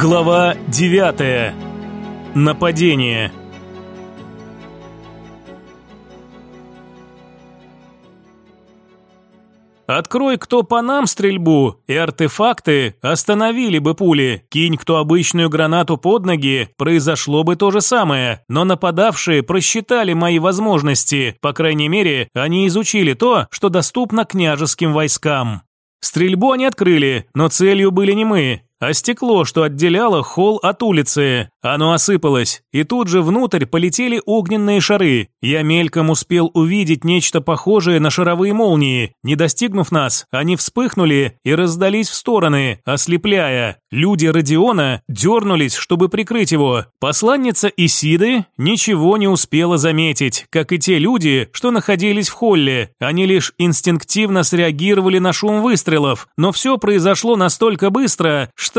Глава 9. Нападение. Открой кто по нам стрельбу, и артефакты остановили бы пули. Кинь кто обычную гранату под ноги, произошло бы то же самое. Но нападавшие просчитали мои возможности. По крайней мере, они изучили то, что доступно княжеским войскам. Стрельбу они открыли, но целью были не мы а стекло, что отделяло холл от улицы. Оно осыпалось, и тут же внутрь полетели огненные шары. Я мельком успел увидеть нечто похожее на шаровые молнии. Не достигнув нас, они вспыхнули и раздались в стороны, ослепляя. Люди Родиона дернулись, чтобы прикрыть его. Посланница Исиды ничего не успела заметить, как и те люди, что находились в холле. Они лишь инстинктивно среагировали на шум выстрелов, но все произошло настолько быстро, что...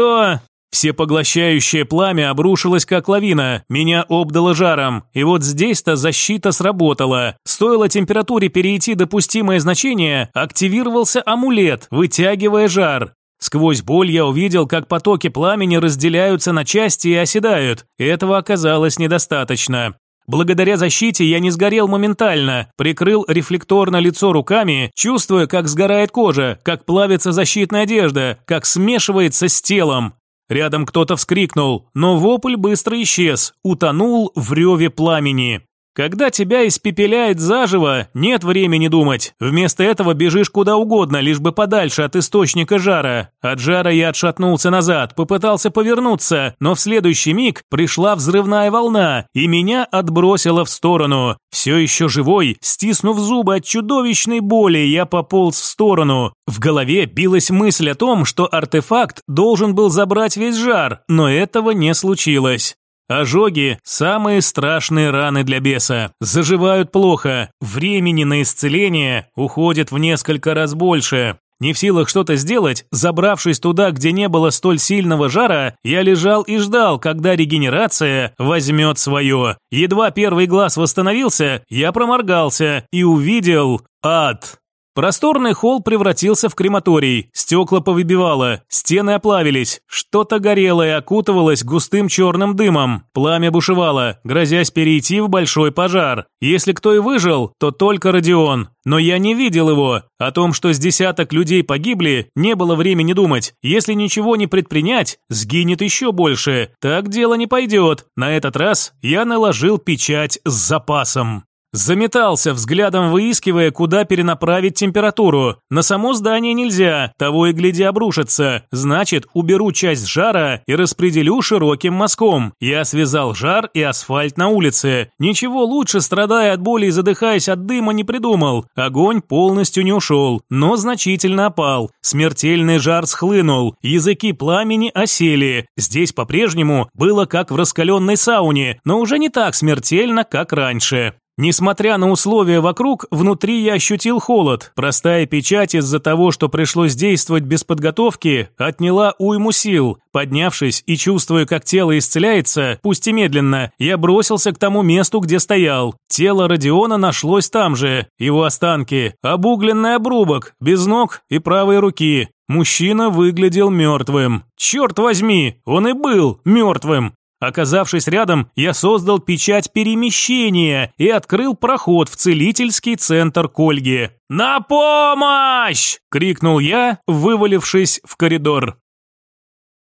Всепоглощающее пламя обрушилось как лавина, меня обдало жаром, и вот здесь-то защита сработала. Стоило температуре перейти допустимое значение, активировался амулет, вытягивая жар. Сквозь боль я увидел, как потоки пламени разделяются на части и оседают. Этого оказалось недостаточно. Благодаря защите я не сгорел моментально, прикрыл рефлекторно лицо руками, чувствуя, как сгорает кожа, как плавится защитная одежда, как смешивается с телом. Рядом кто-то вскрикнул, но вопль быстро исчез, утонул в реве пламени. Когда тебя испепеляет заживо, нет времени думать. Вместо этого бежишь куда угодно, лишь бы подальше от источника жара. От жара я отшатнулся назад, попытался повернуться, но в следующий миг пришла взрывная волна, и меня отбросило в сторону. Все еще живой, стиснув зубы от чудовищной боли, я пополз в сторону. В голове билась мысль о том, что артефакт должен был забрать весь жар, но этого не случилось. Ожоги – самые страшные раны для беса. Заживают плохо. Времени на исцеление уходит в несколько раз больше. Не в силах что-то сделать, забравшись туда, где не было столь сильного жара, я лежал и ждал, когда регенерация возьмет свое. Едва первый глаз восстановился, я проморгался и увидел ад. Просторный холл превратился в крематорий, стекла повыбивало, стены оплавились, что-то горело и окутывалось густым черным дымом, пламя бушевало, грозясь перейти в большой пожар. Если кто и выжил, то только Родион. Но я не видел его. О том, что с десяток людей погибли, не было времени думать. Если ничего не предпринять, сгинет еще больше. Так дело не пойдет. На этот раз я наложил печать с запасом. Заметался, взглядом выискивая, куда перенаправить температуру. На само здание нельзя, того и гляди обрушится. Значит, уберу часть жара и распределю широким мазком. Я связал жар и асфальт на улице. Ничего лучше, страдая от боли и задыхаясь от дыма, не придумал. Огонь полностью не ушел, но значительно опал. Смертельный жар схлынул, языки пламени осели. Здесь по-прежнему было как в раскаленной сауне, но уже не так смертельно, как раньше. Несмотря на условия вокруг, внутри я ощутил холод. Простая печать из-за того, что пришлось действовать без подготовки, отняла уйму сил. Поднявшись и чувствуя, как тело исцеляется, пусть и медленно, я бросился к тому месту, где стоял. Тело Родиона нашлось там же. Его останки. Обугленный обрубок, без ног и правой руки. Мужчина выглядел мертвым. Черт возьми, он и был мертвым. Оказавшись рядом, я создал печать перемещения и открыл проход в целительский центр Кольги. «На помощь!» – крикнул я, вывалившись в коридор.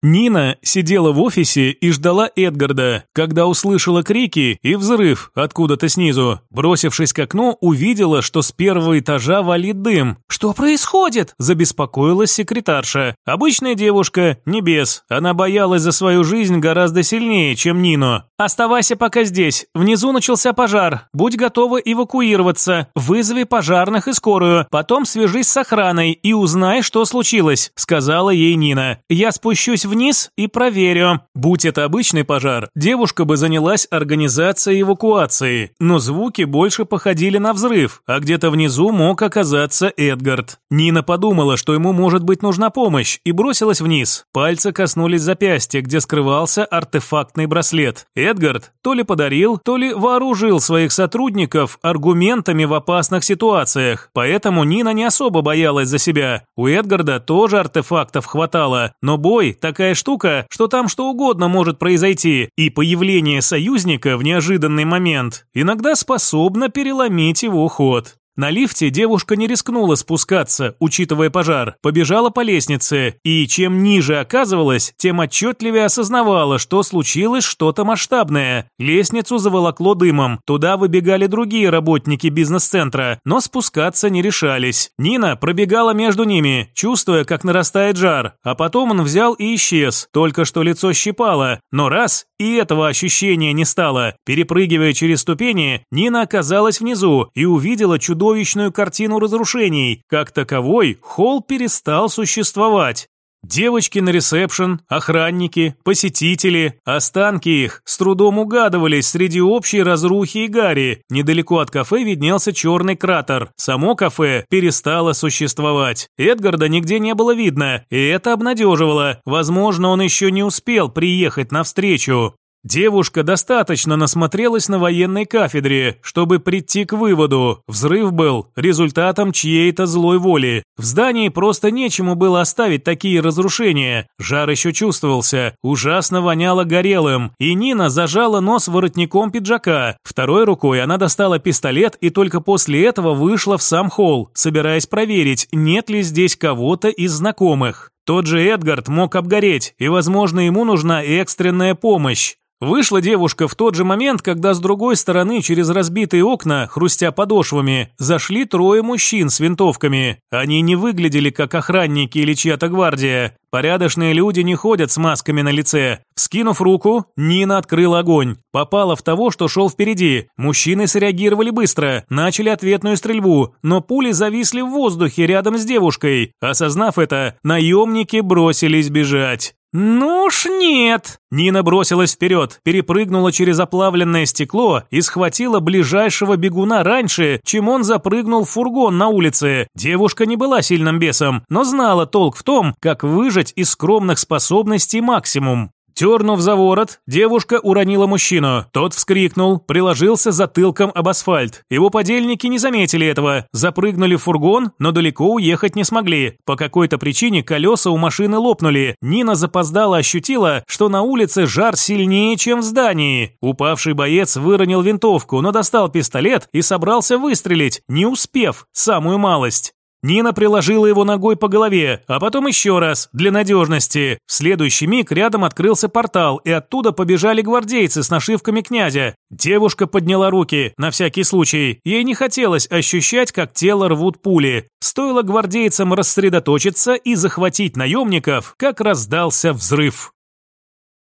Нина сидела в офисе и ждала Эдгарда, когда услышала крики и взрыв откуда-то снизу. Бросившись к окну, увидела, что с первого этажа валит дым. «Что происходит?» – забеспокоилась секретарша. Обычная девушка, не без. Она боялась за свою жизнь гораздо сильнее, чем Нину. «Оставайся пока здесь. Внизу начался пожар. Будь готова эвакуироваться. Вызови пожарных и скорую. Потом свяжись с охраной и узнай, что случилось», – сказала ей Нина. «Я спущусь в вниз и проверю. Будь это обычный пожар, девушка бы занялась организацией эвакуации, но звуки больше походили на взрыв, а где-то внизу мог оказаться Эдгард. Нина подумала, что ему может быть нужна помощь, и бросилась вниз. Пальцы коснулись запястья, где скрывался артефактный браслет. Эдгард то ли подарил, то ли вооружил своих сотрудников аргументами в опасных ситуациях, поэтому Нина не особо боялась за себя. У Эдгарда тоже артефактов хватало, но бой – такая такая штука, что там что угодно может произойти, и появление союзника в неожиданный момент иногда способно переломить его ход. На лифте девушка не рискнула спускаться, учитывая пожар, побежала по лестнице, и чем ниже оказывалась, тем отчетливее осознавала, что случилось что-то масштабное. Лестницу заволокло дымом, туда выбегали другие работники бизнес-центра, но спускаться не решались. Нина пробегала между ними, чувствуя, как нарастает жар, а потом он взял и исчез, только что лицо щипало, но раз, и этого ощущения не стало. Перепрыгивая через ступени, Нина оказалась внизу и увидела чудо чудовищную картину разрушений. Как таковой, холл перестал существовать. Девочки на ресепшн, охранники, посетители, останки их с трудом угадывались среди общей разрухи и гари. Недалеко от кафе виднелся черный кратер. Само кафе перестало существовать. Эдгарда нигде не было видно, и это обнадеживало. Возможно, он еще не успел приехать навстречу. Девушка достаточно насмотрелась на военной кафедре, чтобы прийти к выводу. Взрыв был результатом чьей-то злой воли. В здании просто нечему было оставить такие разрушения. Жар еще чувствовался, ужасно воняло горелым, и Нина зажала нос воротником пиджака. Второй рукой она достала пистолет и только после этого вышла в сам холл, собираясь проверить, нет ли здесь кого-то из знакомых. Тот же Эдгард мог обгореть, и, возможно, ему нужна экстренная помощь. Вышла девушка в тот же момент, когда с другой стороны через разбитые окна, хрустя подошвами, зашли трое мужчин с винтовками. Они не выглядели как охранники или чья-то гвардия. Порядочные люди не ходят с масками на лице. Вскинув руку, Нина открыла огонь. Попала в того, что шел впереди. Мужчины среагировали быстро, начали ответную стрельбу, но пули зависли в воздухе рядом с девушкой. Осознав это, наемники бросились бежать. «Ну уж нет!» Нина бросилась вперед, перепрыгнула через оплавленное стекло и схватила ближайшего бегуна раньше, чем он запрыгнул в фургон на улице. Девушка не была сильным бесом, но знала толк в том, как выжать из скромных способностей максимум. Тернув за ворот, девушка уронила мужчину. Тот вскрикнул, приложился затылком об асфальт. Его подельники не заметили этого, запрыгнули в фургон, но далеко уехать не смогли. По какой-то причине колеса у машины лопнули. Нина запоздала ощутила, что на улице жар сильнее, чем в здании. Упавший боец выронил винтовку, но достал пистолет и собрался выстрелить, не успев, самую малость. Нина приложила его ногой по голове, а потом еще раз, для надежности. В следующий миг рядом открылся портал, и оттуда побежали гвардейцы с нашивками князя. Девушка подняла руки, на всякий случай. Ей не хотелось ощущать, как тело рвут пули. Стоило гвардейцам рассредоточиться и захватить наемников, как раздался взрыв.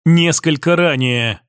Несколько ранее.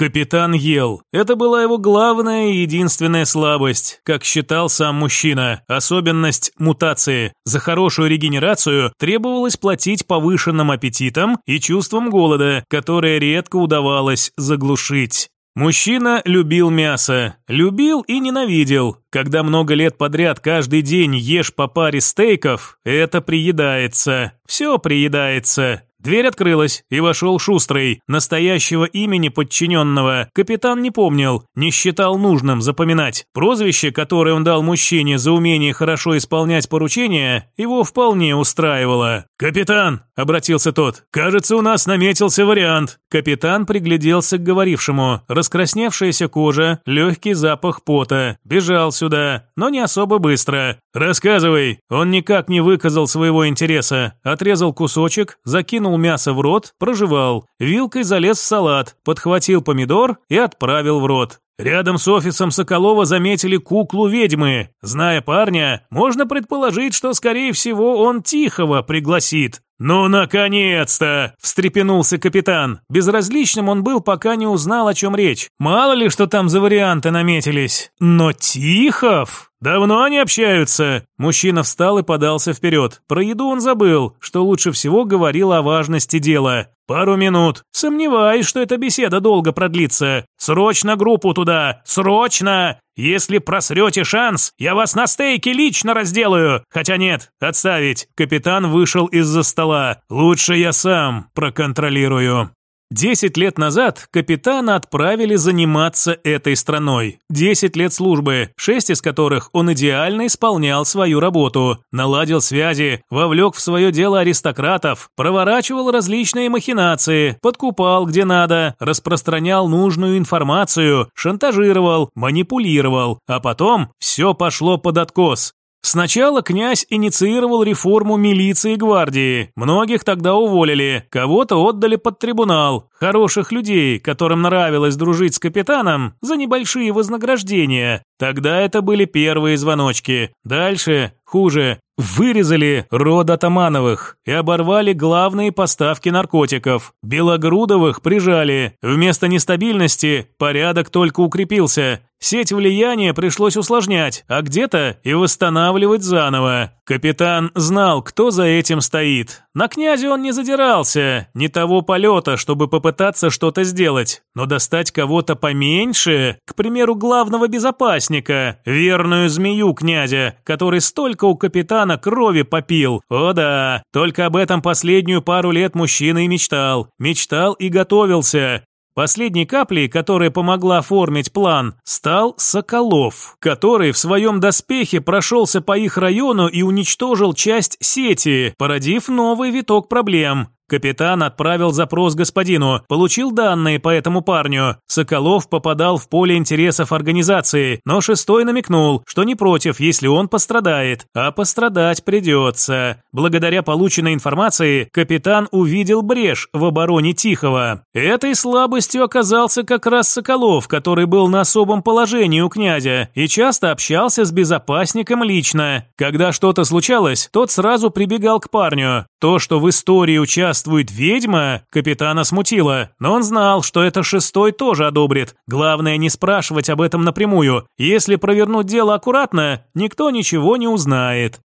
Капитан ел. Это была его главная и единственная слабость, как считал сам мужчина. Особенность мутации. За хорошую регенерацию требовалось платить повышенным аппетитом и чувством голода, которое редко удавалось заглушить. Мужчина любил мясо, любил и ненавидел. Когда много лет подряд каждый день ешь по паре стейков, это приедается. Все приедается. Дверь открылась, и вошел Шустрый. Настоящего имени подчиненного капитан не помнил, не считал нужным запоминать. Прозвище, которое он дал мужчине за умение хорошо исполнять поручения, его вполне устраивало. «Капитан!» – обратился тот. «Кажется, у нас наметился вариант». Капитан пригляделся к говорившему. Раскрасневшаяся кожа, легкий запах пота. Бежал сюда, но не особо быстро. «Рассказывай!» Он никак не выказал своего интереса. Отрезал кусочек, закинул мясо в рот, прожевал, вилкой залез в салат, подхватил помидор и отправил в рот. Рядом с офисом Соколова заметили куклу ведьмы. Зная парня, можно предположить, что, скорее всего, он Тихого пригласит. «Ну, наконец-то!» – встрепенулся капитан. Безразличным он был, пока не узнал, о чем речь. Мало ли, что там за варианты наметились. Но Тихов... «Давно они общаются?» Мужчина встал и подался вперед. Про еду он забыл, что лучше всего говорил о важности дела. «Пару минут. Сомневаюсь, что эта беседа долго продлится. Срочно группу туда! Срочно! Если просрете шанс, я вас на стейке лично разделаю! Хотя нет, отставить!» Капитан вышел из-за стола. «Лучше я сам проконтролирую». Десять лет назад капитана отправили заниматься этой страной. Десять лет службы, шесть из которых он идеально исполнял свою работу. Наладил связи, вовлек в свое дело аристократов, проворачивал различные махинации, подкупал где надо, распространял нужную информацию, шантажировал, манипулировал. А потом все пошло под откос. Сначала князь инициировал реформу милиции и гвардии. Многих тогда уволили, кого-то отдали под трибунал. Хороших людей, которым нравилось дружить с капитаном, за небольшие вознаграждения. Тогда это были первые звоночки. Дальше хуже. Вырезали род Атамановых и оборвали главные поставки наркотиков. Белогрудовых прижали. Вместо нестабильности порядок только укрепился. Сеть влияния пришлось усложнять, а где-то и восстанавливать заново. Капитан знал, кто за этим стоит. На князе он не задирался, не того полета, чтобы попытаться что-то сделать. Но достать кого-то поменьше, к примеру, главного безопасника, верную змею князя, который столько у капитана крови попил. О да, только об этом последнюю пару лет мужчина и мечтал. Мечтал и готовился. Последней каплей, которая помогла оформить план, стал Соколов, который в своем доспехе прошелся по их району и уничтожил часть сети, породив новый виток проблем. Капитан отправил запрос господину, получил данные по этому парню. Соколов попадал в поле интересов организации, но шестой намекнул, что не против, если он пострадает, а пострадать придется. Благодаря полученной информации капитан увидел брешь в обороне Тихого. Этой слабостью оказался как раз Соколов, который был на особом положении у князя и часто общался с безопасником лично. Когда что-то случалось, тот сразу прибегал к парню. То, что в истории участвует ведьма, капитана смутило, но он знал, что это шестой тоже одобрит. Главное не спрашивать об этом напрямую. Если провернуть дело аккуратно, никто ничего не узнает.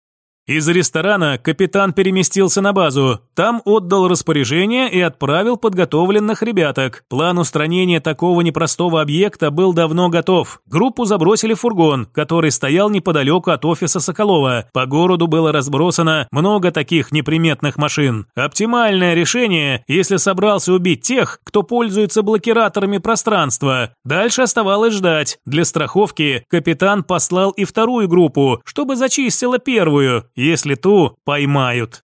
Из ресторана капитан переместился на базу. Там отдал распоряжение и отправил подготовленных ребяток. План устранения такого непростого объекта был давно готов. Группу забросили в фургон, который стоял неподалеку от офиса Соколова. По городу было разбросано много таких неприметных машин. Оптимальное решение, если собрался убить тех, кто пользуется блокираторами пространства. Дальше оставалось ждать. Для страховки капитан послал и вторую группу, чтобы зачистила первую если ту поймают.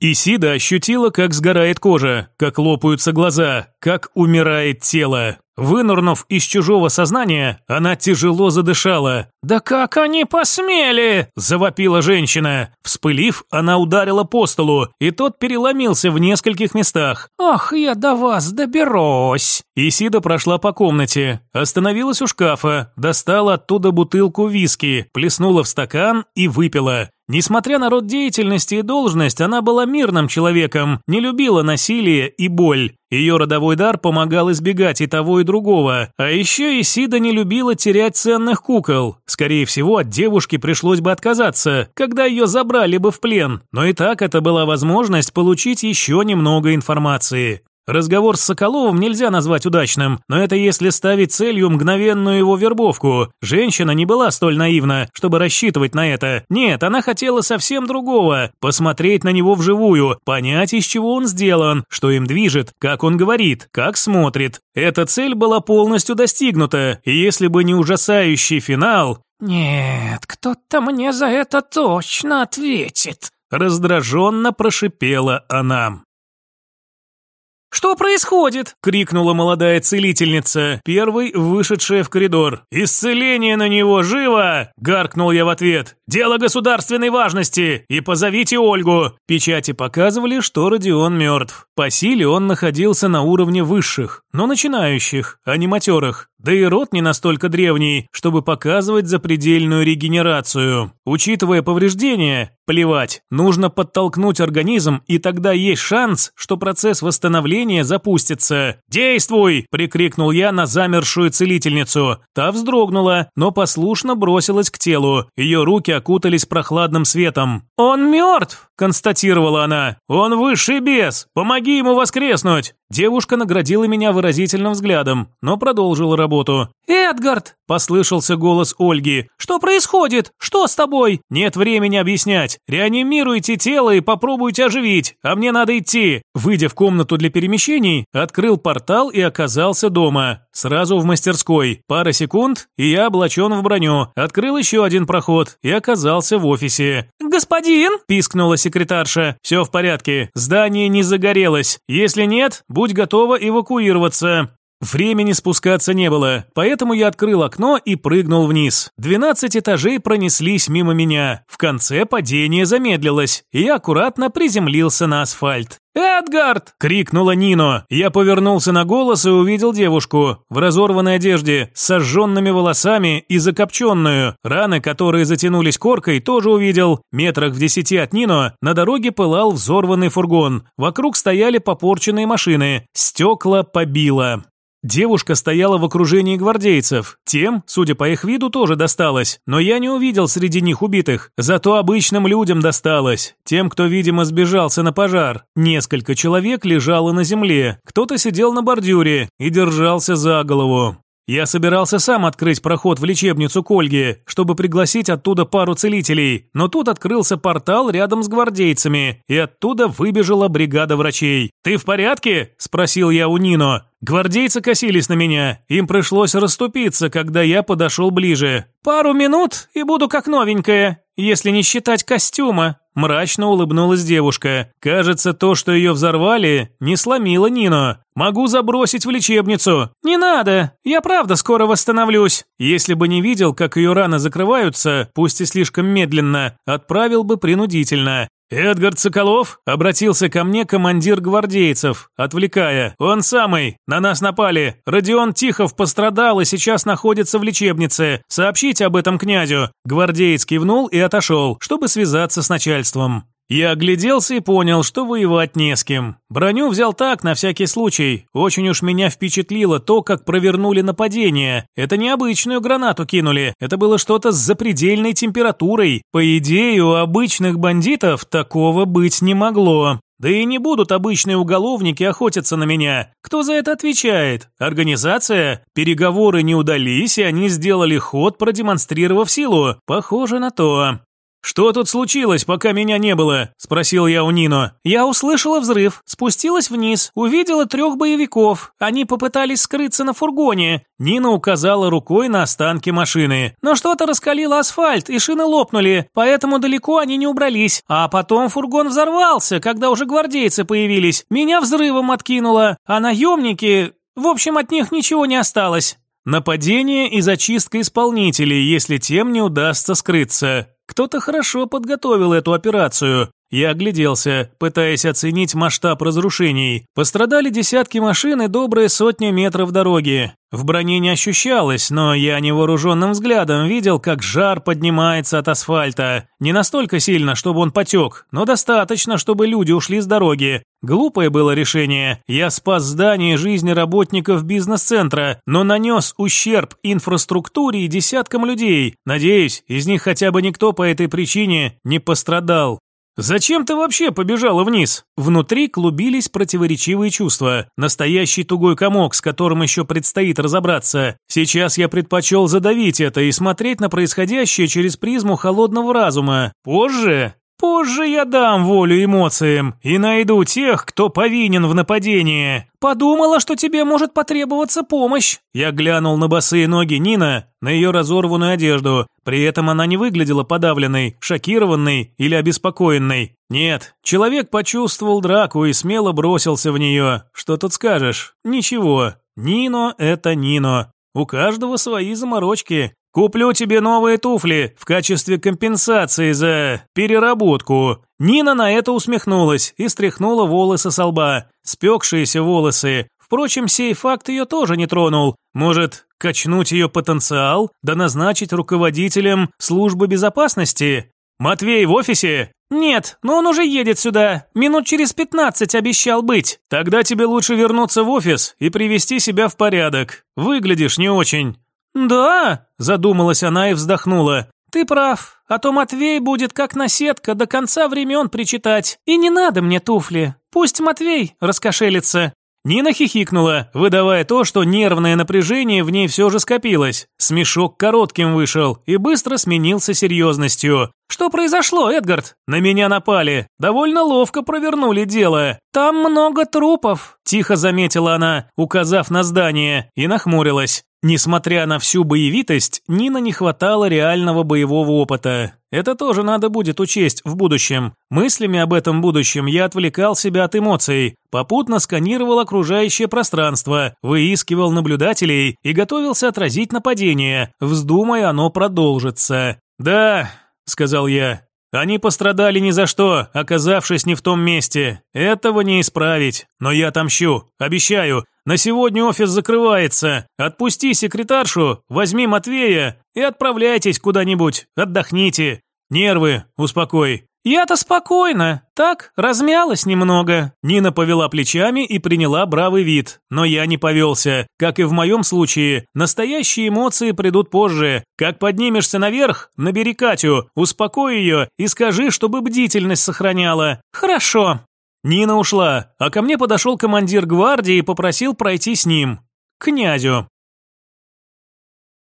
Исида ощутила, как сгорает кожа, как лопаются глаза, как умирает тело. Вынурнув из чужого сознания, она тяжело задышала. «Да как они посмели!» – завопила женщина. Вспылив, она ударила по столу, и тот переломился в нескольких местах. «Ах, я до вас доберусь!» Исида прошла по комнате, остановилась у шкафа, достала оттуда бутылку виски, плеснула в стакан и выпила. Несмотря на род деятельности и должность, она была мирным человеком, не любила насилие и боль. Ее родовой дар помогал избегать и того, и другого. А еще Исида не любила терять ценных кукол. Скорее всего, от девушки пришлось бы отказаться, когда ее забрали бы в плен. Но и так это была возможность получить еще немного информации. Разговор с Соколовым нельзя назвать удачным, но это если ставить целью мгновенную его вербовку. Женщина не была столь наивна, чтобы рассчитывать на это. Нет, она хотела совсем другого. Посмотреть на него вживую, понять, из чего он сделан, что им движет, как он говорит, как смотрит. Эта цель была полностью достигнута, и если бы не ужасающий финал... «Нет, кто-то мне за это точно ответит», раздраженно прошипела она. «Что происходит?» – крикнула молодая целительница, первой вышедшая в коридор. «Исцеление на него живо!» – гаркнул я в ответ. «Дело государственной важности! И позовите Ольгу!» Печати показывали, что Родион мертв. По силе он находился на уровне высших, но начинающих, а не матерых. Да и род не настолько древний, чтобы показывать запредельную регенерацию. Учитывая повреждения, плевать, нужно подтолкнуть организм, и тогда есть шанс, что процесс восстановления запустится. «Действуй!» – прикрикнул я на замершую целительницу. Та вздрогнула, но послушно бросилась к телу. Ее руки окутались прохладным светом. «Он мертв!» – констатировала она. «Он высший бес! Помоги ему воскреснуть!» Девушка наградила меня выразительным взглядом, но продолжила работу. «Эдгард!» – послышался голос Ольги. «Что происходит? Что с тобой?» «Нет времени объяснять. Реанимируйте тело и попробуйте оживить, а мне надо идти». Выйдя в комнату для перемещений, открыл портал и оказался дома. Сразу в мастерской. Пара секунд, и я облачен в броню. Открыл еще один проход и оказался в офисе. «Господин!» – пискнула секретарша. «Все в порядке. Здание не загорелось. Если нет, будь готова эвакуироваться». Времени спускаться не было, поэтому я открыл окно и прыгнул вниз. Двенадцать этажей пронеслись мимо меня. В конце падение замедлилось, и я аккуратно приземлился на асфальт. «Эдгард!» – крикнула Нино. Я повернулся на голос и увидел девушку в разорванной одежде, с сожженными волосами и закопченную. Раны, которые затянулись коркой, тоже увидел. Метрах в десяти от Нино на дороге пылал взорванный фургон. Вокруг стояли попорченные машины. Стекла побило. Девушка стояла в окружении гвардейцев. Тем, судя по их виду, тоже досталось. Но я не увидел среди них убитых. Зато обычным людям досталось. Тем, кто, видимо, сбежался на пожар. Несколько человек лежало на земле. Кто-то сидел на бордюре и держался за голову. Я собирался сам открыть проход в лечебницу к Ольге, чтобы пригласить оттуда пару целителей, но тут открылся портал рядом с гвардейцами, и оттуда выбежала бригада врачей. «Ты в порядке?» – спросил я у Нино. Гвардейцы косились на меня, им пришлось расступиться, когда я подошел ближе. «Пару минут, и буду как новенькая, если не считать костюма», Мрачно улыбнулась девушка. Кажется, то, что ее взорвали, не сломило Нино. Могу забросить в лечебницу. Не надо, я правда скоро восстановлюсь. Если бы не видел, как ее раны закрываются, пусть и слишком медленно, отправил бы принудительно. «Эдгард Соколов?» – обратился ко мне командир гвардейцев, отвлекая. «Он самый. На нас напали. Родион Тихов пострадал и сейчас находится в лечебнице. Сообщите об этом князю». Гвардеец кивнул и отошел, чтобы связаться с начальством. Я огляделся и понял, что воевать не с кем. Броню взял так, на всякий случай. Очень уж меня впечатлило то, как провернули нападение. Это не обычную гранату кинули, это было что-то с запредельной температурой. По идее, у обычных бандитов такого быть не могло. Да и не будут обычные уголовники охотиться на меня. Кто за это отвечает? Организация? Переговоры не удались, и они сделали ход, продемонстрировав силу. Похоже на то. «Что тут случилось, пока меня не было?» – спросил я у Нино. «Я услышала взрыв, спустилась вниз, увидела трех боевиков. Они попытались скрыться на фургоне». Нина указала рукой на останки машины. «Но что-то раскалило асфальт, и шины лопнули, поэтому далеко они не убрались. А потом фургон взорвался, когда уже гвардейцы появились. Меня взрывом откинуло, а наемники... В общем, от них ничего не осталось». Нападение и зачистка исполнителей, если тем не удастся скрыться. Кто-то хорошо подготовил эту операцию. Я огляделся, пытаясь оценить масштаб разрушений. Пострадали десятки машин и добрые сотни метров дороги. В броне не ощущалось, но я невооруженным взглядом видел, как жар поднимается от асфальта. Не настолько сильно, чтобы он потек, но достаточно, чтобы люди ушли с дороги. Глупое было решение. Я спас здание жизни работников бизнес-центра, но нанес ущерб инфраструктуре и десяткам людей. Надеюсь, из них хотя бы никто по этой причине не пострадал. «Зачем ты вообще побежала вниз?» Внутри клубились противоречивые чувства. Настоящий тугой комок, с которым еще предстоит разобраться. Сейчас я предпочел задавить это и смотреть на происходящее через призму холодного разума. Позже Позже я дам волю эмоциям и найду тех, кто повинен в нападении. Подумала, что тебе может потребоваться помощь. Я глянул на босые ноги Нина, на ее разорванную одежду. При этом она не выглядела подавленной, шокированной или обеспокоенной. Нет, человек почувствовал драку и смело бросился в нее. Что тут скажешь? Ничего. Нино – это Нино. У каждого свои заморочки. Куплю тебе новые туфли в качестве компенсации за переработку. Нина на это усмехнулась и стряхнула волосы со лба. Спекшиеся волосы. Впрочем, сей факт ее тоже не тронул. Может, качнуть ее потенциал, да назначить руководителем службы безопасности? Матвей в офисе? Нет, но он уже едет сюда. Минут через пятнадцать обещал быть. Тогда тебе лучше вернуться в офис и привести себя в порядок. Выглядишь не очень. «Да», – задумалась она и вздохнула. «Ты прав, а то Матвей будет как наседка до конца времен причитать. И не надо мне туфли. Пусть Матвей раскошелится». Нина хихикнула, выдавая то, что нервное напряжение в ней все же скопилось. Смешок коротким вышел и быстро сменился серьезностью. «Что произошло, Эдгард?» «На меня напали. Довольно ловко провернули дело». «Там много трупов», – тихо заметила она, указав на здание, и нахмурилась. Несмотря на всю боевитость, Нина не хватало реального боевого опыта. Это тоже надо будет учесть в будущем. Мыслями об этом будущем я отвлекал себя от эмоций, попутно сканировал окружающее пространство, выискивал наблюдателей и готовился отразить нападение, вздумая оно продолжится. «Да», — сказал я, они пострадали ни за что, оказавшись не в том месте. Этого не исправить. Но я отомщу. Обещаю. На сегодня офис закрывается. Отпусти секретаршу, возьми Матвея и отправляйтесь куда-нибудь. Отдохните. Нервы успокой. «Я-то спокойно. Так, размялась немного». Нина повела плечами и приняла бравый вид. Но я не повелся. Как и в моем случае, настоящие эмоции придут позже. Как поднимешься наверх, набери Катю, успокой ее и скажи, чтобы бдительность сохраняла. «Хорошо». Нина ушла, а ко мне подошел командир гвардии и попросил пройти с ним. К князю.